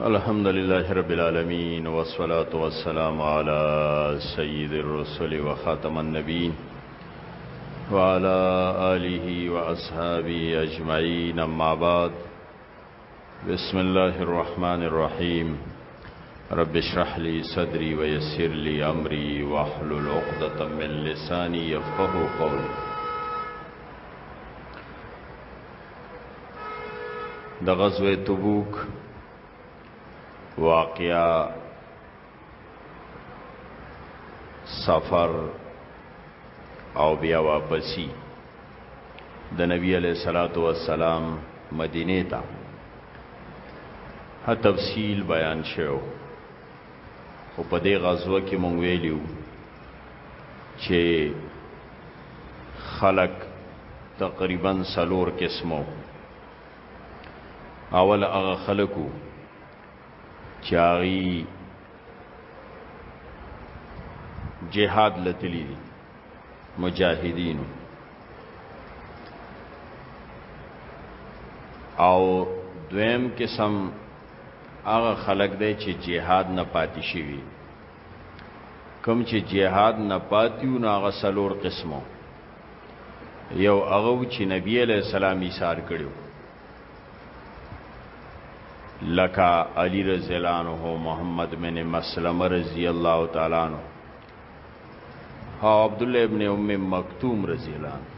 الحمد لله رب العالمين والصلاة والسلام على سيد الرسل وخاتم النبيين وعلى آله وأصحابه أجمعين أما بعد بسم الله الرحمن الرحيم رب اشرح لي صدري ويسر لي أمري واحلل عقدة من لساني يفقه قولي د غزوه تبوک واقعا سفر او بیا واپسی د نبی علیہ الصلات والسلام مدینه ته تفصیل بیان شوه خو په دې غزوه کې مونږ ویلیو چې خلق تقریبا سلور قسمو اول هغه خلقو چاغي جهاد لتلی دي مجاهدین او دویم قسم هغه خلک دی چې جهاد نه پاتې شوي کم چې جهاد نه پاتیو نو هغه سلور قسمو یو هغه چې نبی علیہ السلام یې سار کړو لکه علی رضی الله عنه محمد بن مسلمه رضی الله تعالی عنہ او عبد الله ابن ام مکتوم رضی الله عنه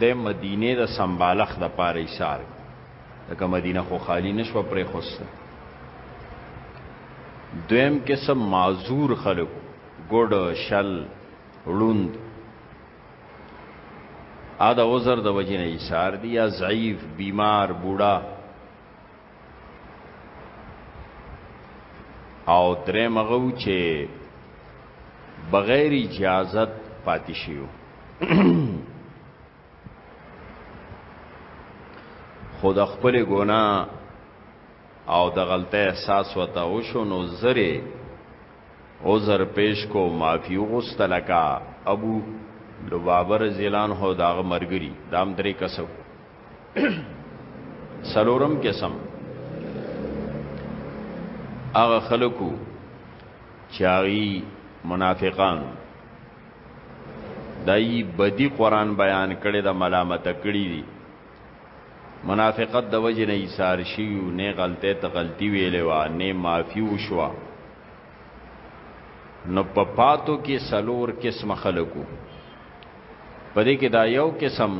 د مدینه د سمبالخ د پاره ایثار لکه مدینه خو خالی نشو پرې خوسته دویم قسم معذور خلق ګډ شل ړوند ا د عذر د وجې نه ایثار دي یا ضعیف بیمار بوډا او درې مغو چې بغیر اجازت پاتې شيو خود خپل ګنا او د غلطه احساس وته او شو نو زره عذر پیش کو معافی غستل کا ابو لبابر زیلان هو داغه مرګری دام درې کسو سلورم قسم هغه خلکو چاغي منافقان دای بدی قران بیان کړي د ملامت کړي دي منافقت د وجه نه ایثار شیو نه غلطه ته غلطي ویلې و نه معافي وشوا نو په پاتو کې سلور قسم خلکو پدې کې دا یو قسم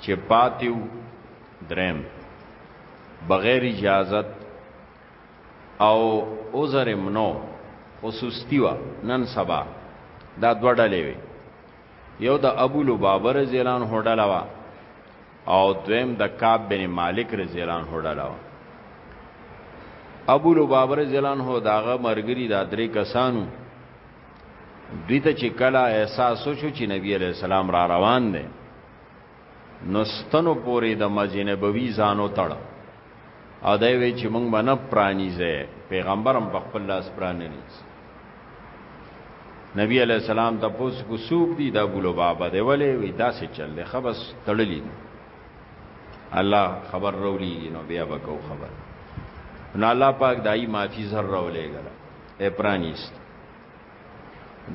چې پاتیو درم بغیر اجازت او عذر هم نو خو سستی وه نن سبا دا دوه ډلې وي یو د ابو لبابه رضی الله عنه ډله وه او دویم د کعب بن مالک رضی الله عنه ډله وه ابو لبابه رضی الله عنه داغه مرګري دا درې کسانو دوی ته چې کله احساس وشو چې نبی علی السلام را روان دی نو ستنو پورې د مسجد نبوي ځان وتړ او دا وی چې موږ باندې پرانیزه پیغمبرم په خپل لاس پرانیز نبی علی السلام ته پوس کو سوق دی دا بولو بابا دی ولی وی دا سه چل دی خبس تړلی الله خبر رولی نو بیا بکو خبر نو الله پاک دای معافی زر رولې غلا اے پرانیست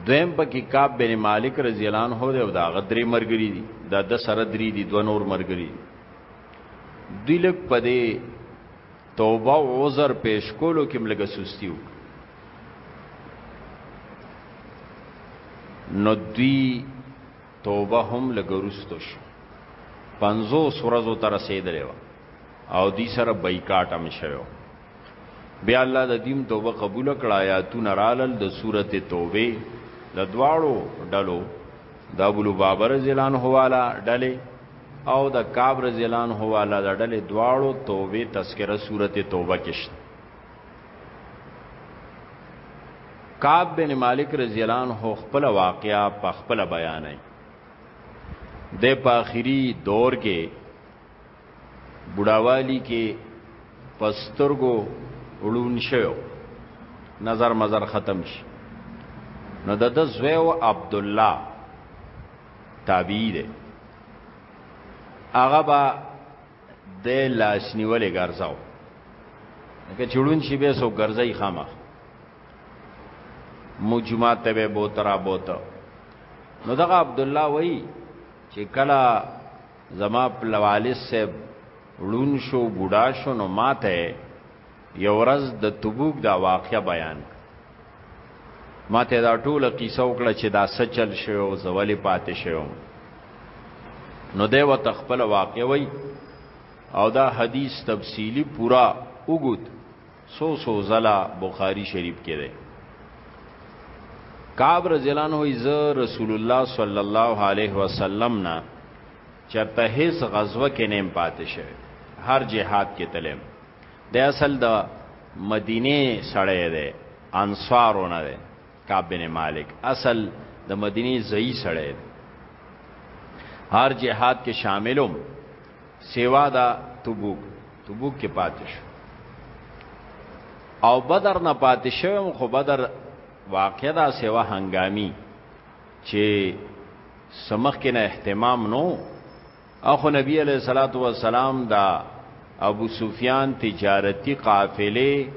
دویم پکې کعب بن مالک رضی الله عنه دی او دا غدرې مرګري دي دا د سره درې دي دو نور مرګري دي دوی لږ پدې توبه او عذر پیش کولو کې ملګه سستی وک نو دوی توبه هم لګرستو شو 50 ورځو تر رسیدلې و او دی سره بایکاټ هم شوو بیا الله د دیم توبه قبول کړه آیاتون رالل د سورته توبه د دواړو ډلو د ابو لبابر زلان هواله ډلې او د کابر زلان هواله د ډلې دواړو توبه تذکرہ سورته توبه کې شته کعب بن مالک رضی الله عنه خپل واقعا په خپل بیان دی د په اخیری دور کې بډاوالی کې پسترګو وړون شو نظر مزر ختم شي نو د د زویو عبد الله تابعی دی هغه با د لاس نیولې ګرځاو که چړون شي به سو ګرځي خامخ مجمع ته به بوترا بوته نو دغه عبد الله وای چې کلا زما پلوالس صاحب ړون شو بوډا شو نو ماته یو ورځ د تبوک دا واقعه بیان ما ته دا ټوله قصه وکړه چې دا سچل شو او زولې پاتې شو نو دی وت خپل واقع وای او دا حدیث تفصیلی پورا وګد سو سو زلا بخاری شریف کې ده کعب رضی الله عنه رسول الله صلی الله علیه وسلم نه چرته هیڅ غزوه کې نیم پاتې شوی هر جهاد کې تلم د اصل د مدینه سړی دی انصارونه دی کعب بن مالک اصل د مدینه زئی سړی دی هر جهاد کې شاملم سیوا دا تبوک تبوک کې پاتې شو او بدر نه پاتې شوم خو بدر واقع دا سیوا هنګامی چې سمخ کې نه اهتمام نو اخو نبی علیہ الصلوۃ والسلام دا ابو سفیان تجارتی قافله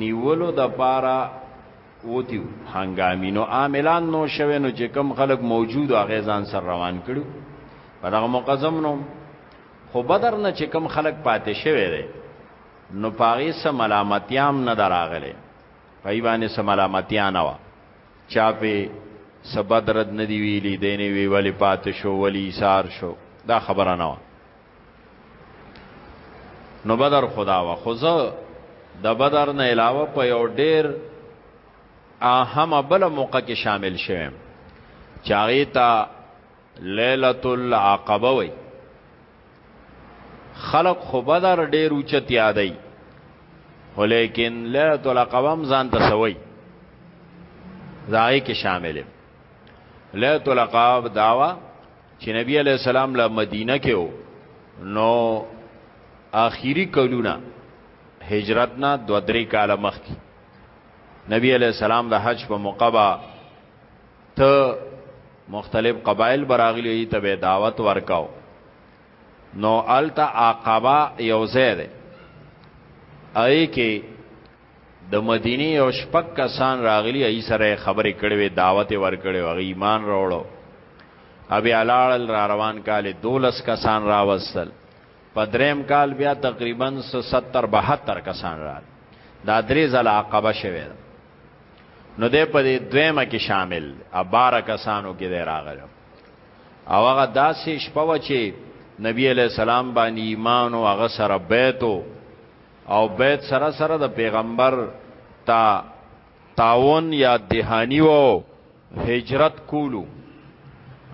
نیولو د پاره وتیو هنګامی نو عاملان نو شوه نو چې کم خلک موجود هغه ځان سر روان کړو په دغه مقزم نو خو بدر نه چې کم خلک پاتې شوه دی نو پاغه سم ملامتیام نه دراغله پای باندې سم ملامتیا نه چا پې څه بد رد نه دي ویلي، دی نه وي ولې پاتې شو، ولې ایسار شو، دا خبره نه وه. نو بدر خدا وه، خو زه د بدر نه علاوه په یو ډېر اهمه بله موقع کې شامل شوم چې هغې ته لیلة العقبه وایي. خلق خو بدر ډیر اوچت یادای ولیکن لیلۃ القوام ځان ته سوی زای کې شامل لیلۃ القوام داوا چې نبی علی السلام له مدینه کې وو نو آخري کلونه هجرت نه دو درې کاله مخکې نبی علی السلام د حج په موقبه ته مختلف قبایل براغلی ته به دعوت ورکاو نو التا عقبه یو ځای ده اې کې د مدینه او شپک کسان راغلی ای سره خبرې کړې وې دعوت ورکړې وغه ایمان راوړو ابي علال را روان کال دولس کسان راوستل په دریم کال بیا تقریبا 70 72 کسان را دا درې زل عقبه شوه نو دې په دې دویمه کې شامل ابار کسانو کې دی راغلی او هغه داسې شپه و چې نبی علیہ السلام باندې ایمان او هغه سره بیت او بیت سره سره د پیغمبر تا تاون یا دهانی وو هجرت کولو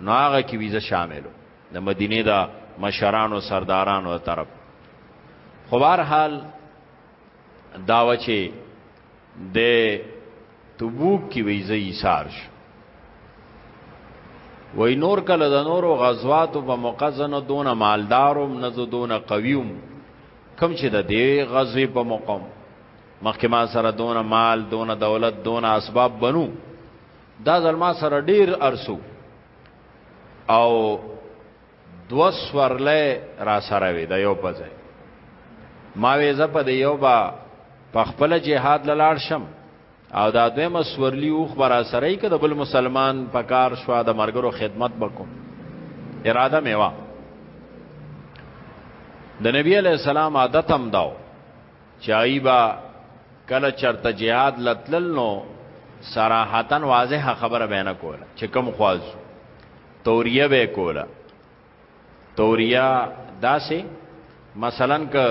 نو هغه کې ویزه شاملو د مدینه دا مشرانو سردارانو طرف خو بهر حال داوچه د تبوک کی وی زی ایثار شو وای نور کله د نورو غزواتو په موقع زنه دونه مالداروم نه دونه قویوم کم چې د دې غزوې په موقع مخکې ما سره دونه مال دونه دولت دونه اسباب بنو دا ځل ما سره ډیر ارسو او دو سورلې را سره وي د یو په ځای ما وې زه په یو با په خپل جهاد لاړ شم او دا دویمه سورلی اوخ برا سره کې د بل مسلمان په کار شو د مرګرو خدمت وکم اراده مې وا د نبی علی السلام عادت هم داو چایبا کله چرته جهاد لتلل نو صراحتن واضح خبره بینه کوله چې کم خوازو توریه به کوله توریه داسې مثلا که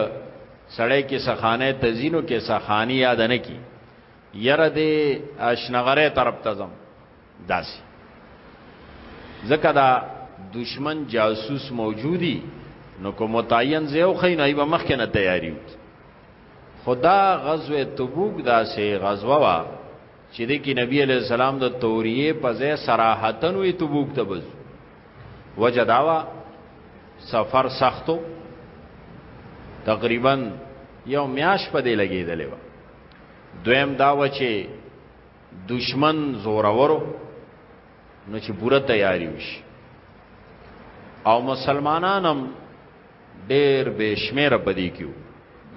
سړی کې سخانه تزینو کې سخانی یاد نه کی یره دې اشنغره طرف تزم داسې ځکه دا دشمن جاسوس موجودی نو کوم متعین زیو خین ای به مخکې نه تیاری خدا غزوه تبوک داسې غزوه وا چې د کی نبی علی السلام د توریه په ځای صراحتن وی تبوک ته بز وجداوا سفر سختو تقریبا یو میاش په دې لګیدلې و دویم دا و چې دشمن زورورو نو چې پوره تیاری وشي او مسلمانانم ډېر بشمیره پدې کیو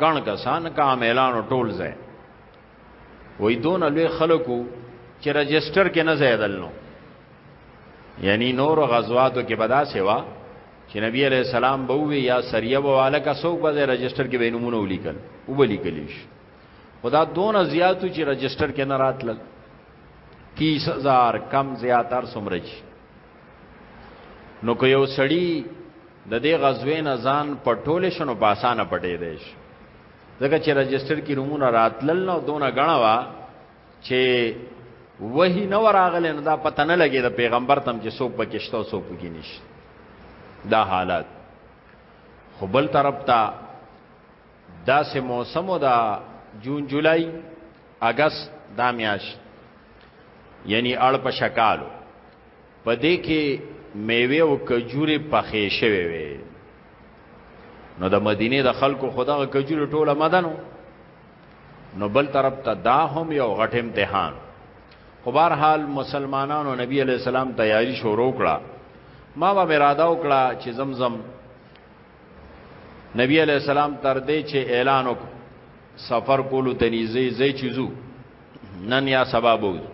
ګڼ کسان کا اعلان ټول ځای وای دون لوی خلکو چې رجستر کې نه زیدل نو یعنی نور غزواتو کې بدا سیوا چې نبی علیہ السلام به وی یا سریه بواله کا سوق به رجستر کې بینمونه ولیکل او ولیکلیش خدا دون زیاتو چې رجستر کې نه راتلل 30000 کم زیاتر سمرج نو کو یو سړی د دې غزوې نه ځان پټول شنو په اسانه پټې دیش ځکه چې رجستر کې نمونه راتلل نو دونه غنا وا چې وਹੀ نو راغله نو دا پته نه لګي د پیغمبر تم چې څوک بکشتو څوک کې نشته دا حالات خو بل طرف ته دا سه موسم دا جون جولای اگست دا میاش یعنی اړ په شکالو په دې کې میوه او کجوري پخې شوې وي نو د مدینه د خلکو خدغه کجوري ټوله مدنو نو بل طرف ته دا هم یو غټ امتحان خو بهر حال مسلمانانو نبی علی السلام تیاری شروع کړه ما و اراده وکړه چې زمزم نبی علی السلام تر دې چې اعلان وک سفر کولو تنیزې زې چیزو نن یا سبب وځو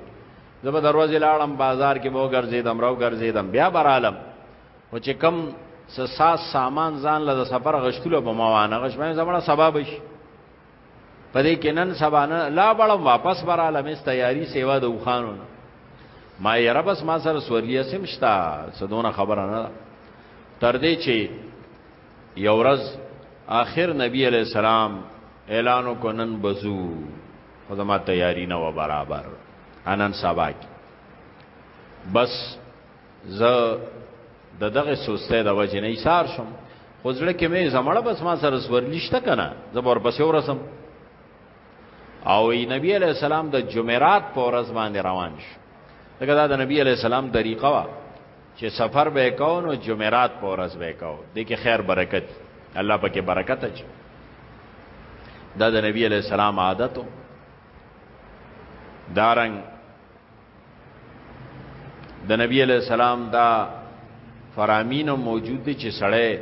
زه به دروازې لاړم بازار کې به وګرځېدم راو ګرځېدم بیا برالم او چې کم ساس سامان ځان له سفر غشتلو به موانه غش باندې زمړه سبب شي پدې کې نن سبانه لا بړم واپس براله مې تیاری سیوا د وخانو ما یې ربس ما سره سورلیه سم شتا سدونه خبره نه تر دې چې یو ورځ آخر نبی علی السلام اعلان وکړ نن بزو خو زما تیاری نه و برابر انن سبا کی بس زه د دغه سوسته د وجه نه ایثار شم خو ځړه کې مې زمړه بس ما سره سورلیشته کنه زبر پسې ورسم او ای نبی علی السلام د جمعرات په ورځ باندې روان شو دغه د نبی علی السلام طریقه وا چې سفر به کو نو جمعرات په ورځ به کو د کې خیر برکت الله پکې برکت اچي دا د نبی علی السلام عادتو دارنګ د نبی علی السلام دا فرامین موجود دي چې سړی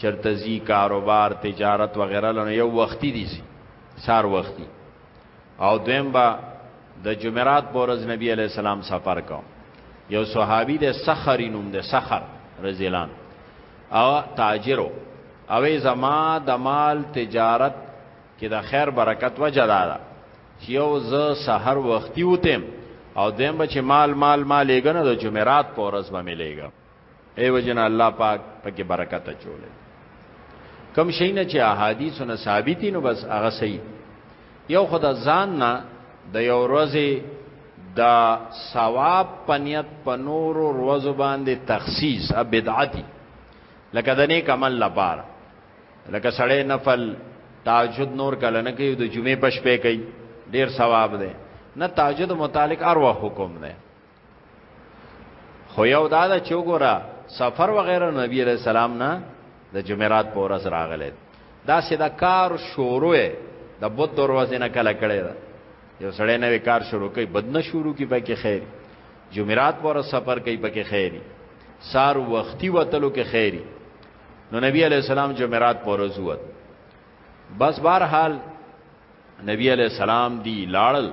چرتزی کاروبار تجارت وغیرہ لنه یو وختي دي سار وختي او دویم با د جمعرات په ورځ نبی علی السلام سفر کو یو صحابي د سخر نوم د سخر رضی الله او تاجرو او زما د مال تجارت کې د خیر برکت وجه دارا چې یو ز سحر وختي وتم او دیم به چې مال مال مالېګنه د جمعرات په ورځ به ملېګا ایو جن الله پاک پکې برکت اچولې کم شي نه چې احادیثو نه ثابتي نو بس هغه صحیح یو خدا ځان نه د یو ورځې دا ثواب پنیت په نور ورځو باندې تخصیص ا بدعتي لکه د نیک عمل لپاره لکه سړی نفل تهجد نور کله نه کوي د جمعې پښ پې کوي ډیر ثواب دی نه تهجد متعلق اروا حکم دی خو یو دا دا چوغورا سفر وغیرہ نبی علیہ السلام نه د جمعرات په ورځ راغله دا سیدا کار شروع د بود دروازې نه کله کړي دا یو سړی نوې کار شروع کوي بد نه شروع کی پکې خیر جمعرات پر سفر کوي پکې خیری سار وختي وتلو کې خیری نو نبی علیہ السلام جمعرات پر ورځ ووت بس بهر حال نبی علیہ السلام دی لاړل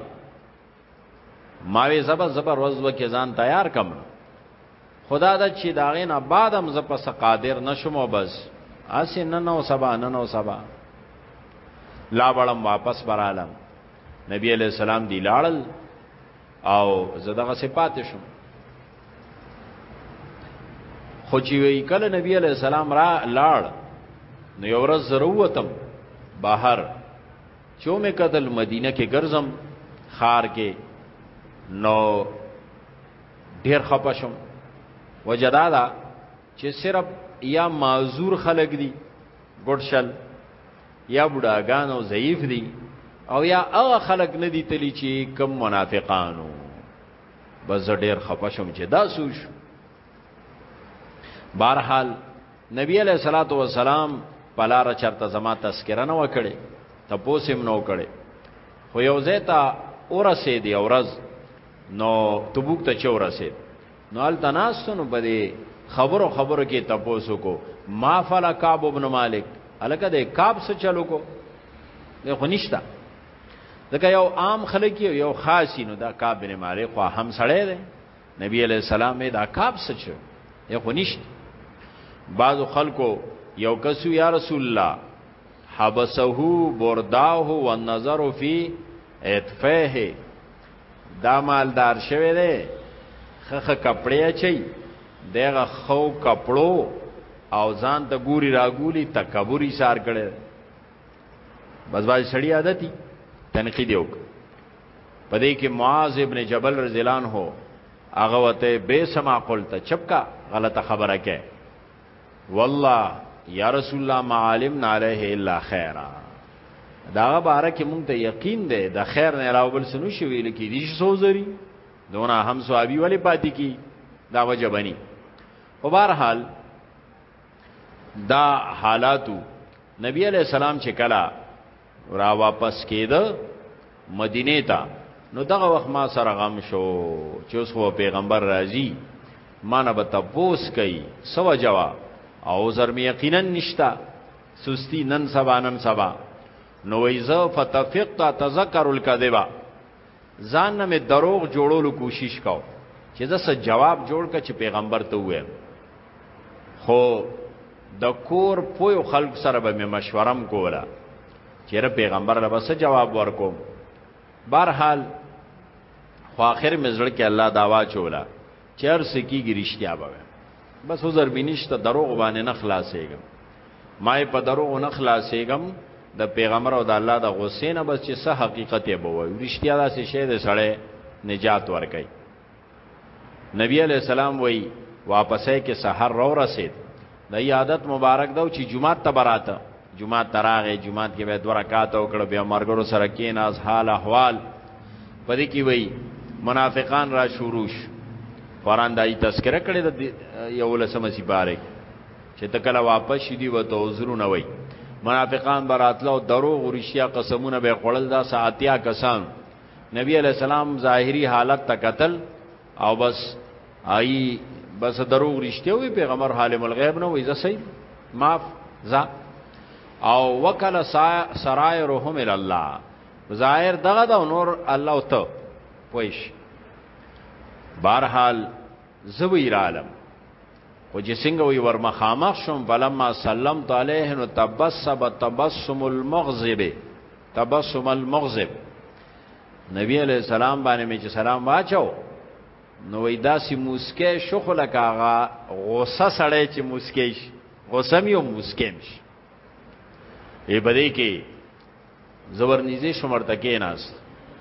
ماوی زبر زبر وزو کې ځان تیار کم خدا دا چې داغه نه بعد هم زه پس قادر نشم او بس اسی نن او سبا نن او سبا لا بلم واپس برالم نبی علیہ السلام دی لاړل او زدغه صفات شم خو چې وی کله نبی علیہ السلام را لاړ نو یو ورځ ضرورتم بهر چو مې قتل مدینه کې ګرځم خار کې نو ډیر خپشم وجدادا چې صرف یا معذور خلق دي ګډشل یا بډاګان او ضعیف دي او یا هغه خلق نه دي تلی چې کم منافقانو بس ډیر خپشم چې دا سوش بهرحال نبی علیہ الصلوۃ والسلام پلار چرته زما تذکرہ نه وکړي تپوسم نو کړي خو یو زیتا اورسه دی اورز نو تبوک ته چورسه نو ال تناسن بده خبرو خبرو کې تپوسو کو ما فلا کعب ابن مالک الکه د کعب سره چلو کو نه خو نشتا دغه یو عام خلک یو خاصینو دا کعب ابن مالک خو هم سړی دی نبی علیہ السلام دا کاب سچو یا خو نشت بعض خلکو یو کسو یا رسول الله حبسه برداه والنظر فی اتفه دا مالدار شوی دی خخه کپڑے چي دغه خو کپړو او ځان ته ګوري راګولي تکبوري سار کړي بس باز سړی عادتي تنقید وکړي په دې کې معاذ ابن جبل رضی الله عنه هغه وته به سما قلت چپکا غلطه خبره کې والله یا رسول الله ما علمنا علیه الا خیرا دا باره کې مونږ ته یقین دی د خیر نه علاوه بل سنو شوی لکه دي سوزري دونه هم صحابي ولې پاتې کی دا وجه بني په بهر حال دا حالاتو نبی علیہ السلام چې کلا را واپس کېده مدینه ته نو دغه وخت ما سره غم شو چې اوس خو پیغمبر راځي ما نه به تپوس کوي سو جواب او زر می یقینا نشتا سستی نن سبا نن سبا نو ایزه فتفقت تذکر الکذبا ځان نه مې دروغ جوړولو کوشش کاو چې زه څه جواب جوړ کړ چې پیغمبر ته وایم خو د کور پوی خلق سره به مې مشورم کوله چې را پیغمبر له بس جواب ورکوم بهرحال خو اخر مې زړه کې الله داوا چولا چر سکیږي رښتیا به بس عذر بنشت دروغ باندې نه خلاصېږم ما په دروغ نه خلاصېږم د پیغمبر او د الله د غصې نه بس چې څه حقیقت به وایي رښتیا داسې شی دی سړی نجات ورکړي نبی علی السلام وایي واپسې کې سحر رو رسید د عادت مبارک دا چې جمعه ته براته جمعه تراغه جمعه کې به دوه رکعات وکړو بیا مرګرو سره کې ناز حال احوال پدې کې وایي منافقان را شروع قرآن دای تذکرہ کړی د یو لسمه سپاره چې ته کله واپس شې دی وته عذرونه وای منافقان براتله او دروغ ورشیا قسمونه به خړل دا ساتیا کسان نبی علی السلام ظاهری حالت ته قتل او بس آی بس دروغ رشته وی پیغمبر عالم الغیب نه وی زسې معاف ز او وکل سرای روحم ال الله ظاهر دغه د نور الله او ته پويش بهرحال زوی عالم خو چې څنګه وي ورمخامخ شوم فلما سلمت عليه نو تبسم تبسم المغضب تبسم المغضب نبی علیہ السلام باندې مې چې سلام واچو نو وای داسې موسکه شخله کاغه غوسه سړی چې موسکه شي غوسه مې او موسکه شي ای بده کې زبر نږدې شمر تکې ناس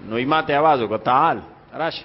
نو یې ماته आवाज وکړ تعال راشه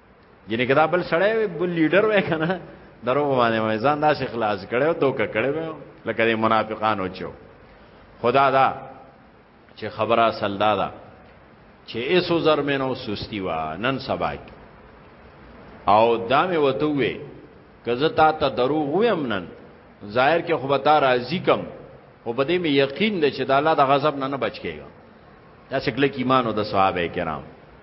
یعنی کدا بل سړی بل لیډر وای کنه درو باندې وای ځان دا شیخ خلاص کړو دوک کړو لکه د منافقانو چو خدا دا چې خبره اصل دا ده چې ایسو زر مینو سستی وا نن سبا او دا مې وته وې کزه تا ته دروغ ویم نن ظاهر کې خو به تا راضی کم او بده مې یقین ده چې د الله د غضب نه نه بچ کېږم دا شکل کې ایمان او د صحابه کرام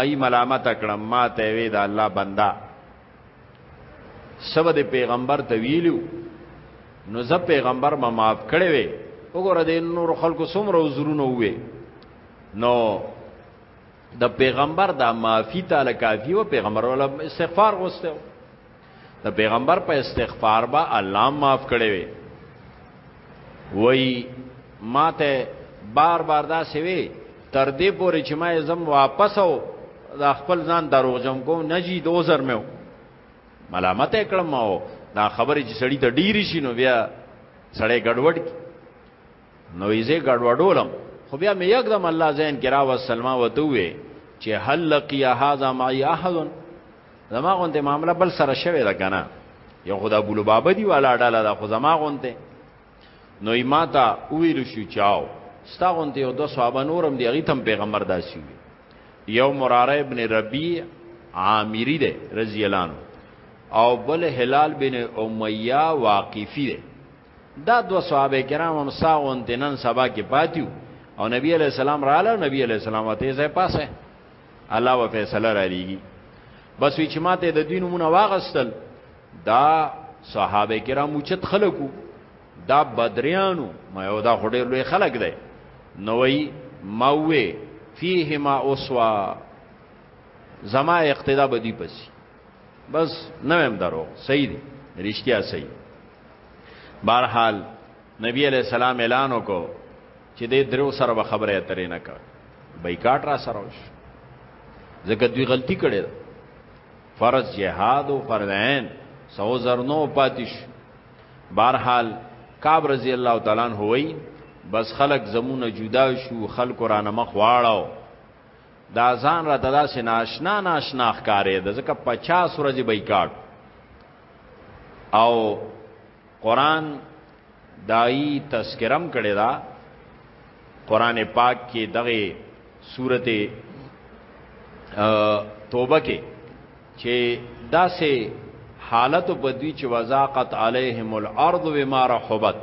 ای ملامت کړم ما ته وی دا الله بندا سبا د پیغمبر ته ویلو نو زه پیغمبر ما معاف کړی وی وګوره د نور خلکو څومره عذرونه وې نو د پیغمبر دا معافی تعالی کافی و پیغمبر ولا استغفار غوسته د پیغمبر په استغفار با الله معاف کړي وي وای ماته بار بار دا سوي تر دې پورې چې ما زم واپس او دا خپل ځان دروغجن کوم نجی دوزر مې ملامت کړم او دا خبرې چې سړی ته ډیری شي نو بیا سړی ګډوډ نو یې زه ګډوډولم خو بیا مې یکدم الله زین کرا و سلمہ وته وې چې هل لقیا هذا معي احد زما غونته معاملې بل سره شوه ده کنه یو خدا ابو لبابه دی والا ډاله دا خو زما غونته نو ایماتا ویل شو چاو ستا غونته یو دو صحابه نورم دی غیتم پیغمبر داسی وی یو مراره ابن ربیع عامری دی رضی الله عنه او بل هلال بن امیہ واقفی دی دا دو صحابه کرام هم سا غونته نن سبا کې پاتیو او نبی علیہ السلام رااله نبی علیہ السلام ته ځای پاسه الله و فیصله را لېږي بس وی چې ماته د دین مونږ واغستل دا صحابه کرامو چت خلکو دا بدریانو ما یو دا خډیر لوی خلک دی نوې موي فيه ما اوسوا زما اقتدا بدی پسی بس نویم درو صحیح دی رشتیا صحیح بہرحال نبی علیہ السلام اعلان وکړو چې دې درو سره به خبره اترې نه کړ بایکاټ را سره وش ځکه دوی غلطي کړې ده فرض جهاد او فرض عین سو زرنو پاتیش بهرحال کعب رضی الله تعالی عنہ وای بس خلق زمونه جدا شو خلق را نه مخ واړاو دا ځان را ددا سه ناشنا ناشنا ښکارې ده ځکه 50 ورځې بایکاټ او قران دای تذکرم کړی دا قران پاک کې دغه سورته توبه کې چې داسې حالت بدوی چې وزاقت علیهم الارض بما رحبت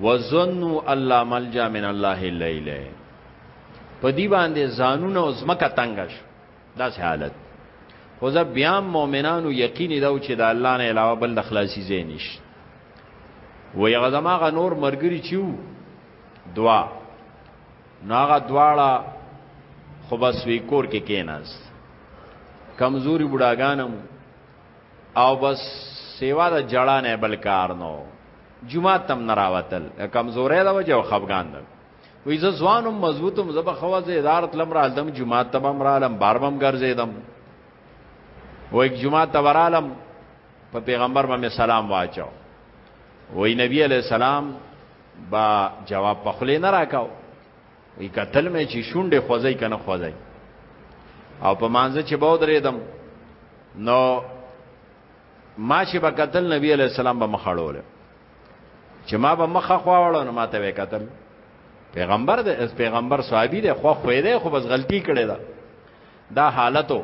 وظنوا الله ملجا من الله الا الیه په دی باندې ځانونه او زمکه تنگ شو داسې حالت خو زه بیا مؤمنانو یقیني دا چې د الله نه علاوه بل د خلاصي ځای نشته و یغه زماغه نور مرګري چیو دوا ناغه دواړه خو بس وی کور کې کیناست کمزوري بډاګانم او بس سیوا د جړانه بل کار نو جمعه تم نراوتل کمزورې دا وجه خفغان ده وی زه ځوانم مضبوطم زب خوازه ادارت لم را دم جمعه تبم را لم باربم ګرځیدم و یک جمعه تبرالم په پیغمبر باندې سلام واچو وی نبی علی السلام با جواب په خله نه راکاو وی قتل مې چې شونډه خوځي کنه خوځي او په مانزه چې باو درېدم نو ما چې به قتل نبی علی السلام به مخړول چې ما به مخه خواړو نو ماته وکتل پیغمبر د اس پیغمبر صحابي د خو خو دی خو بس غلطي کړې ده دا حالتو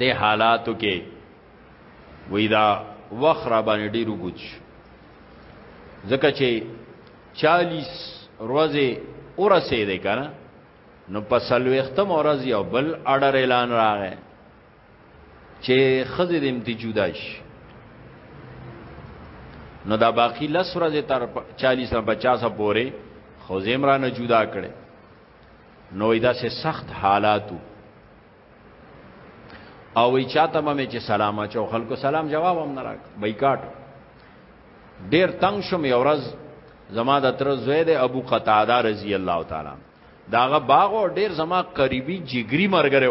د حالاتو کې وې دا وخت را باندې ډیر وګچ ځکه چې 40 ورځې ورسې ده کنه نو په سلوختم ورځ یو بل اډر اعلان راغی چې خزې دې امتی جدا شي نو دا باقی لس ورځې تر 40 نه 50 پورې خو زمرانه جدا کړي نو دا سه سخت حالاتو او وی چاته مې چې سلام اچو خلکو سلام جواب هم نه راک بایکاټ ډیر تنگ شوم یو ورځ زما د تر زوی د ابو قتاده رضی الله تعالی داغه باغ او ډیر زما قریبي جګری مرګره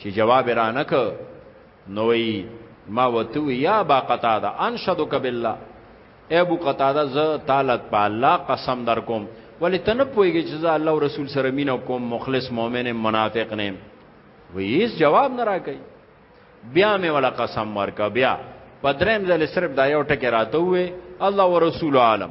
چې جواب رانه ک نوې ما وتو یا با قتاده انشدک بالله ابو قتاده ز تعالی په الله قسم در کوم ولی ته نه پويږي چې الله او رسول سره مين کوم مخلص مؤمن منافق نه ویس جواب نه راکې بیا مې ولا قسم ورکا بیا پدریم ځل صرف دا یو ټکی راته وې الله ورسول عالم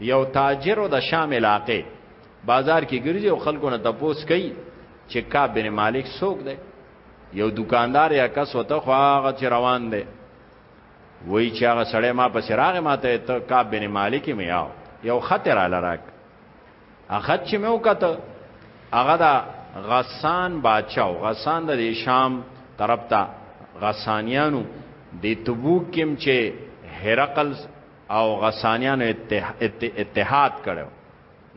یو تاجر د شام علاقې بازار کې ګرځي او خلکو نه تپوس کوي چې کعب بن مالک څوک دی یو دکاندار یا کس وته خو هغه چې روان دی وای چې هغه سړی ما په سراغ ماته ته کعب بن مالک مې یاو یو خطر علی راک اخد چې مې وکته هغه دا غسان بادشاہ غسان د شام طرف ته غسانیانو د تبوک کم چې هرقل او غسانیانو اتحاد کړو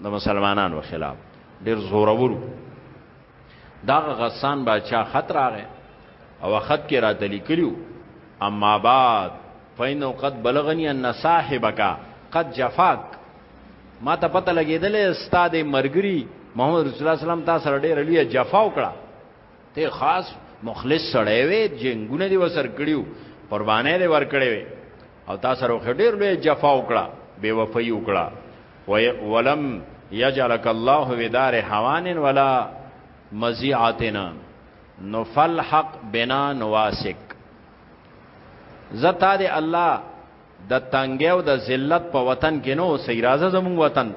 د مسلمانانو خلاف ډیر زورور دا غسان بادشاہ خطر راغی او خط کې را دلی کړیو اما بعد فینو قد بلغنی ان صاحبک قد جفاک ما ته پته لګیدلې استاد مرګری محمد رسول الله سلام تاسو ډیر لوی جفا وکړه ته خاص مخلص سړی وې جنگونه دی وسر کړیو قربانې دی ور کړې وې او تاسو سره خډیر لوی جفا وکړه بے وفای وکړه ولم یجعلک الله ودار حوان ولا مزیعتنا نفل حق بنا نواسک زتا دی الله د تنګیو د ذلت په وطن کې نو سیرازه زمون وطن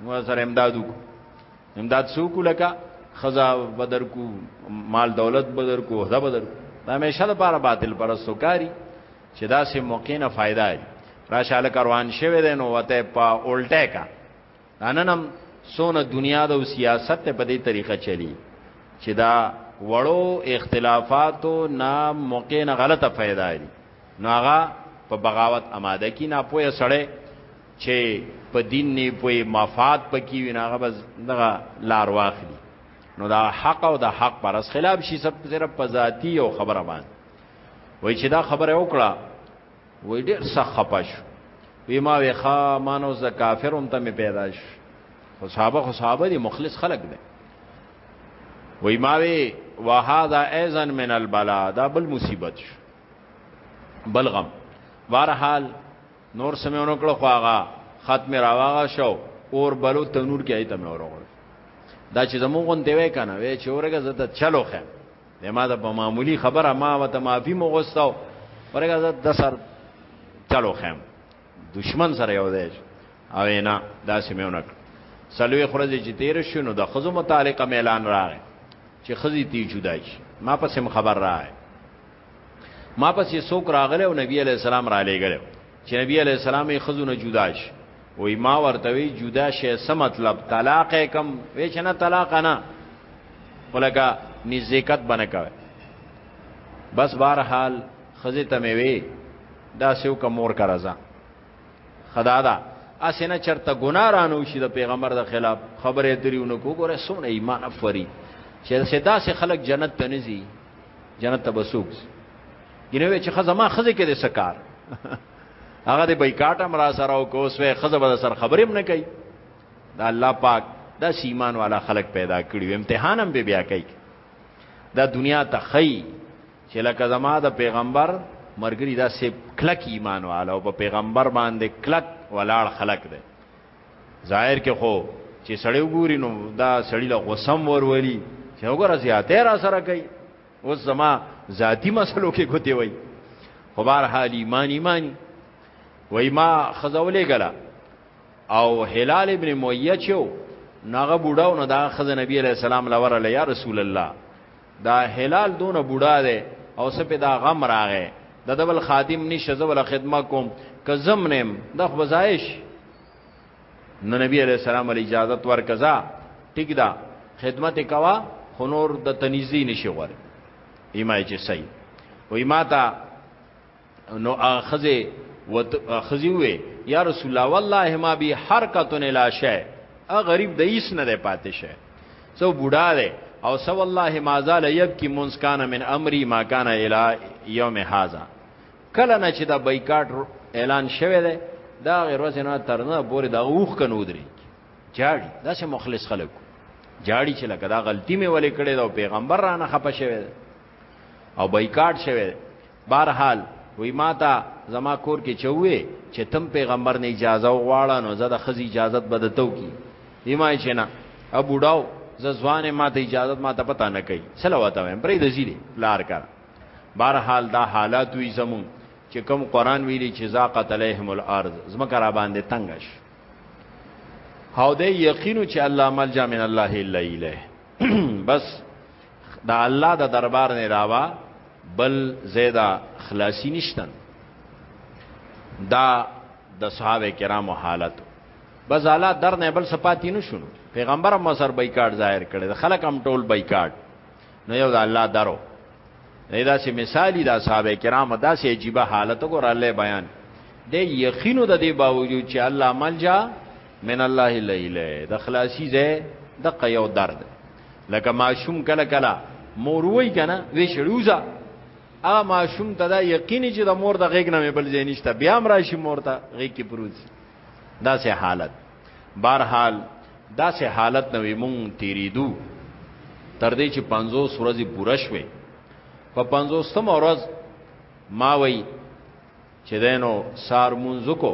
مو سره امدادو امداد سوکو لکه خزا بدر کو مال دولت بدر کو هدا بدر کو دا همیشه لپاره باطل پرستو کاری چې دا سه موقع نه فائدہ ای راشاله کاروان شوه دین او وته په اولټه کا اننم سونه دنیا د سیاست په دې طریقه چلی چې دا وړو اختلافاتو نه موقع نه غلطه فائدہ ای نو هغه په بغاوت آماده کی نه پوهه سړی چه په دین نه پوی مفاد پکی وی ناغه بس دغه لار واخلی نو دا حق او دا حق پر اس خلاف شي سب صرف په ذاتی او خبره باندې وای چې دا خبره وکړه وای ډیر سخت خپش وی ما وی خا مانو ز کافرم ته می پیدا شو خو صحابه خو صحابه دي مخلص خلق دي وای ما وی وهذا ايضا من البلاء دا بل مصیبت شو بلغم بهرحال نور څه مې ونه کړو خو هغه خط مې راواغه شو اور بلو تنور کې ایته مې ورغړ دا چې زمو غون دی وای کنه وای چې اورګه زه ته چلو خه ما دا په معمولی خبره ما وته معافي مو غوستاو ورګه زه د سر چلو خم دشمن سره یو دی او نه دا سمې ونه کړ سلوې خورځ چې تیر شونو د خزو متعلق اعلان راغی چې خزي تی جدا شي ما پسې خبر راغی ما پسې څوک راغله او نبی علی السلام را لېګل چې نبی علی السلام یې خزونه جداش وې ما ورته وی جدا شې څه مطلب طلاق کم وې چې نه طلاق نه ولکه نزدېکت بنه کوي بس بهر حال خزه ته مې وی دا سیو کوم مور کا رضا خدا دا اسنه چرته ګنا رانو شي د پیغمبر د خلاف خبره دریونه کو ګوره سونه ایمان افوري چې سدا سه خلق جنت ته نزي جنت ته بسوک ګینوي چې خزه ما خزه کې د سکار هغه د بایکاټ امر سره او کو سوې خزه به سر خبرې هم نه کوي دا الله پاک دا سیمان والا خلق پیدا کړی امتحان هم به بیا کوي دا دنیا ته خی چې لکه زما د پیغمبر مرګری دا سه کلک ایمان والا او په پیغمبر باندې کلک ولاړ خلق دی ظاهر کې خو چې سړی وګوري نو دا سړی له غوسم ورولي چې وګوره زیاته را سره کوي اوس زما ذاتی مسلو کې کوتي وای خو بهر حال ایمان ایمان وای ما خزولې غلا او هلال ابن مویه چو ناغه بوډاو نو دا خزه نبی علیہ السلام لور علی یا رسول الله دا هلال دونه بوډا دی او سپه دا غم راغې د دبل خادم نشه زول خدمت کوم که زم نیم د خبزایش نو نبی علیہ السلام علی اجازه ور کزا ټیک دا خدمت کوا خنور د تنیزی نشي غواړي ایمای چې صحیح وای ماته نو هغه ښځې ښځې ووې یا رسول الله والله ما بي حرکتن الا شی ا غریب د هیڅ نه دی پاتې شه څو بوډا دی او سو والله ما زال یبکی منس کان من امری ما کان الی یوم هاذا کله نه چې دا بایکاټ اعلان شوه دی دا غیر وسنه ترنه پورې دا اوخ کنو درې جاړي دا سه مخلص خلک جاړي چې لکه دا غلطي مې ولې کړې دا پیغمبر رانه خپه شوه او بایکاټ شوه بهر حال وی ماته زما کور کې چوي چې تم پیغمبر نه اجازه وغواړه نو زه د خزي اجازه بدتو کی ایمای چې نه ابو ډاو زه ځوان ماته اجازه ماته پتا نه کوي صلوات وایم پرې د زیری لار کار بهر حال دا حالات وی زمون چې کوم قران ویلي چې زاقت علیهم الارض زما کرا باندې تنگش هاو دې یقینو چې الله ملجا من الله الا الیه بس دا الله د دربار نه راوا بل زیدا خلاصی نشتن دا د صحابه کرامو حالت بس الله در نه بل سپاتی نشونو پیغمبر هم سر بایکاټ ظاهر کړي خلک هم ټول بایکاټ نو یو د الله درو نه دا سي مثالی دا صحابه کرام دا سي عجیب حالت ګور الله بیان د یقینو د دې باوجود چې الله ملجا من الله الیله د خلاصي ځای د قیو درد لکه ماشوم کله کله مور وای کنه وی شړوزا ا ماشوم ته دا یقیني چې د مور د غیګ نه بل ځای نشته بیا هم راشي مور ته غیګ کې پروت دا سه حالت بهرحال دا سه حالت نه وي مونږ تیریدو تر دې چې 50 ورځې پوره شوه په 50 ورځ ما وای چې دینو سار مونږ کو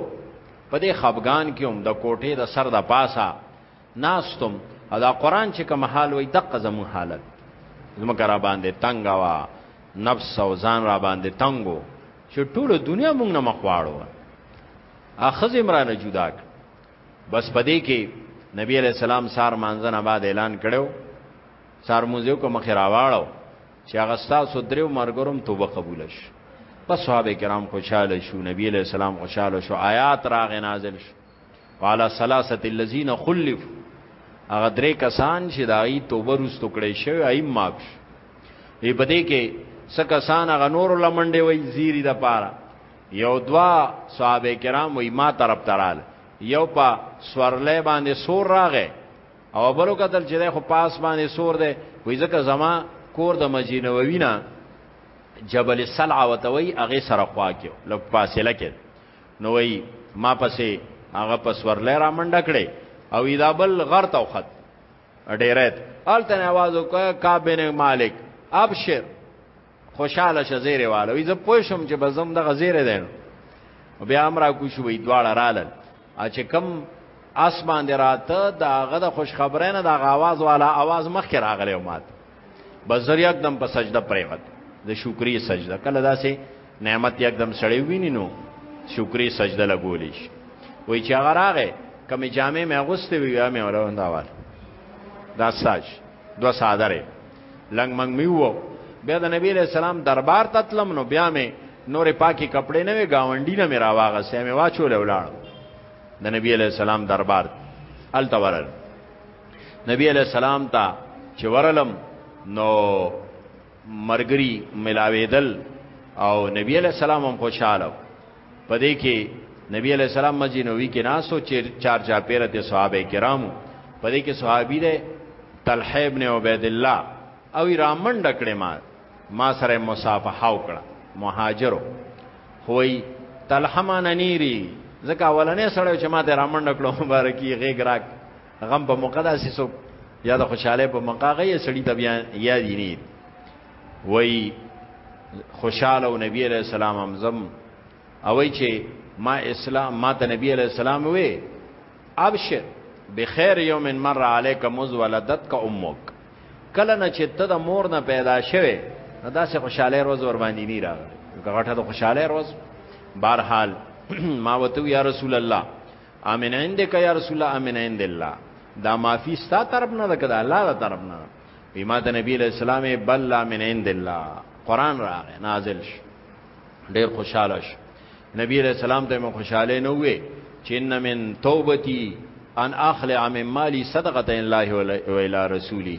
په دې خفغان کې هم د کوټې د سر د پاسا ناستم او دا قران چې کوم حال وي دغه زمو حالت زمو کرا باندې تنگ وا نفس او ځان را باندې تنگو چې ټول دنیا مونږ نه مخواړو اخذ عمران جدا کړ بس پدې کې نبی علیہ السلام سار مانځنه بعد اعلان کړو سار مونږ کو مخ راواړو چې هغه ستاسو دریو مرګروم توبه قبول شي پس صحابه کرام خوشاله شو نبی علیہ السلام خوشاله شو آیات راغ نازل شو وعلى ثلاثه الذين خلف هغه درې کسان چې دای توبه رستو کړي شوی ایم ماک ای بده کې څه کسان هغه نور لمنډې وای زیری د پاره یو دوا صحابه کرام وای ما طرف تراله یو په سورلې باندې سور راغې او بلو قتل چې خو پاس باندې سور دی وې ځکه زما کور د مسجد نبوي نه جبل السلع وتوي هغه سره خوا کې لږ فاصله کې نو وی ما پسې هغه پس ورلې را منډه کړې او اذا بل غر تو خط ډیرت التن आवाज وکړه کابن مالک ابشر خوشاله شه زیره والو زه پوه شم چې بزم دغه زیره دی بیا امر کو شو وی دواړه رالل ا چې کم اسمان دی راته داغه د خوشخبری نه د غواز والا आवाज مخ کې راغلی او مات بزر یک دم په سجده پریوت د شکرې سجده کله داسې نعمت یک دم سړی ویني نو شکرې سجده لګولې شي وای چې هغه راغې کمی جامې مې غوستې وی یا مې ورونداوال دا ساج دو ساده لنګ منګ می وو بیا د نبی له سلام دربار ته تلم نو بیا می نور پاکي کپڑے نه وی گاونډی نه می راواغه سه می واچول ولاړ د نبی له سلام دربار ال تورل نبی له سلام ته چې ورلم نو مرګري ملاویدل او نبی له سلام هم خوشاله په دې کې نبی علی السلام مسجد نبوي کې ناسو چې چار چا پیره ته صحابه کرامو په دې کې صحابي ده طلحه ابن عبید الله او رامن ډکړې ما ما سره مصافحه وکړه مهاجرو خوې طلحه مان نيري ځکه اولنې سره چې ما ته رامن ډکړو مبارکي غېګ راک غم په مقدسي سو یا د خوشاله په مقاغه یې سړی ته بیا یاد نه وای خوشاله او نبی علیہ السلام هم زم او چې ما اسلام ما ته نبی علیہ السلام وې ابشر بخیر یوم مر علیک مز ولدتک امک کله نه چې ته د مور نه پیدا شوه دا سه خوشاله روز ور باندې نه راغله غټه د خوشاله روز بهرحال ما وته یا رسول الله امن عندك یا رسول الله امن عند الله دا معافی ستا طرف نه ده کده الله دا طرف نه وی ما ته نبی علیہ السلام بل من عند الله قران راغی نازل شو ډیر خوشاله شو نبی علیہ السلام ته مو خوشاله نه وې چې ان من توبتی ان اخلع من مالی صدقه الله و الی رسوله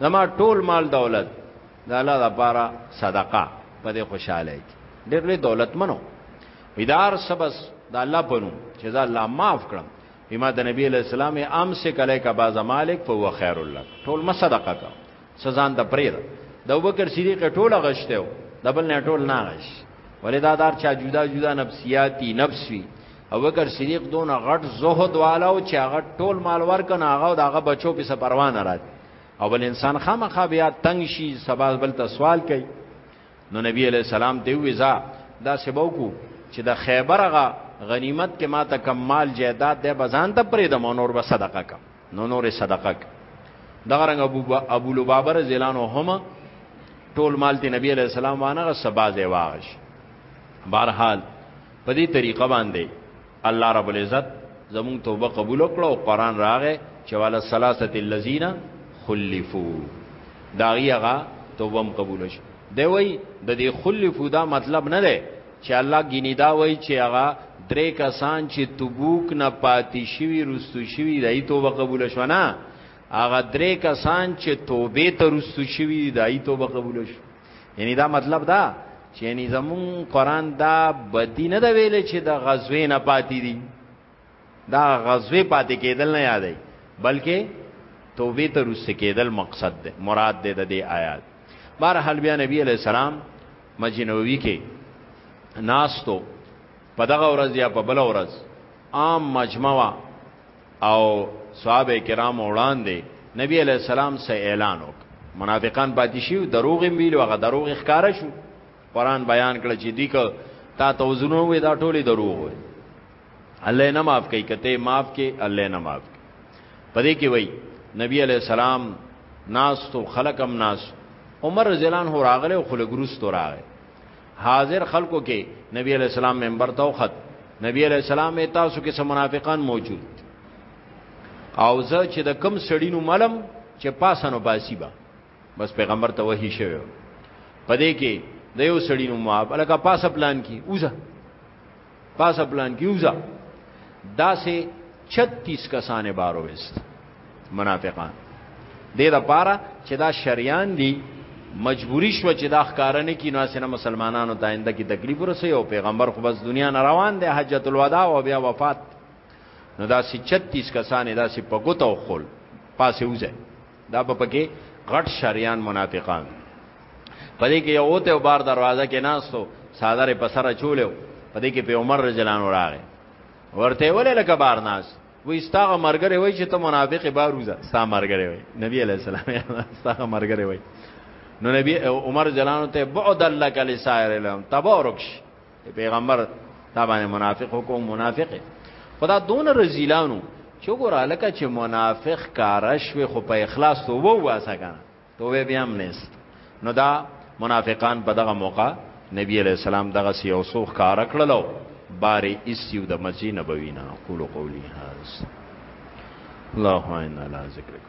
زما ټول مال دولت د الله لپاره صدقه په دې خوشاله کی ډېر لوی دولت منو ادار سبس د الله پنو چې دا الله معاف کړم اما د نبی علیہ السلام امسک علیک باز مالک فهو خیر لك ټول مصدقه کا سزان د پریر د ابوبکر صدیق ټول غشته د بل نه ټول نه غش ولدا دار چا جدا جدا نفسیاتی نفسوی ابوبکر صدیق دون غټ زهد والا او چا غټ ټول مال ورک نه هغه دغه بچو په سپروان راځي او بل انسان خامخا بیا تنگ شي سبا بل ته سوال کوي نو نبی علیہ السلام ته وی ځا دا سبو کو چې د خیبر غا غنیمت کې ما ته کم مال جیداد د بزان ته پرې د مونور به صدقه کم نو نور صدقه کم دغه رنګ ابو با ابو لبابر زیلانو هم ټول مال ته نبی علیہ السلام وانه سبا زیواش بهرحال په دې طریقه باندې الله رب العزت زمون توبه قبول کړه او قران راغې چې والا ثلاثه الذين خلفو داغیغه توبه هم قبول شي دی وای د دې خلفو دا مطلب نه دی چې الله ګینی دا وای چې هغه درې کسان چې تبوک نه پاتې شوی رستو شوی دای توبه قبول شو نه هغه درې کسان چې توبه ته رستو شوی دای توبه قبول شو یعنی دا مطلب دا چې یعنی زمون قران دا بدی نه دا ویلې چې د غزوې نه پاتې دي دا غزوې پاتې کېدل نه یادې بلکې توبه ته رس کېدل مقصد ده مراد ده د دې آیات بهر حال بیا نبی علی السلام مجنوی کې ناستو په دغه ورځ یا په بل ورځ عام مجموعه او صحابه کرام وړاندې نبی علی السلام سه اعلان وک منافقان پاتې شي دروغ ویلو هغه دروغ ښکارا شو قران بیان کړ چې دی که تا توزنو وې دا ټولې دروغ وې الله نه معاف کوي کته معاف کې الله نه معاف پدې کې وای نبی علی السلام ناس تو خلقم ناس عمر رضی الله عنه راغله او خلګروس تو راغله حاضر خلکو کې نبی علی السلام منبر ته وخت نبی علی السلام تاسو کې سم منافقان موجود او زه چې د کم سړینو ملم چې پاسانو باسی با بس پیغمبر ته وحی شوی پدې کې د یو سړینو ما بلکې پاسه پلان کې اوزه پاسه پلان کیوزا دا سه 36 کسانه بارو وست منافقان د دې لپاره چې دا شریان دي مجبوری شو چې دا ښکارنه کې ناسنه مسلمانانو ته آینده کې تکلیف ورسې او پیغمبر خو بس دنیا نه روان دی حجۃ الوداع او بیا وفات نو دا 36 کسانې دا سي په ګوتو خل پاسه وځي دا په پکې غټ شریان منافقان پدې کې یو ته بار دروازه کې ناستو صادره په سره چولیو پدې کې په عمر رجلان وراغه ورته ولې لکه بار ناس وې ستاغه مرګره وای چې ته منافق باروزه ستا مرګره وای نبی علی السلام ستاغه مرګره وای نو نبی عمر جلانو ته بعد الله کلی سائر الهم تبارک شي پیغمبر دا باندې منافق او کوم منافق خدا دون رزیلانو چې ګوره لکه چې منافق کارش وي خو په اخلاص تو وو واسه کنه تو به بیا منست نو دا منافقان په دغه موقع نبی علیہ السلام دغه سی او سوخ کار کړلو بارې اسیو د مسجد نبوی نه قول قولی هاذ الله عنا لا ذکر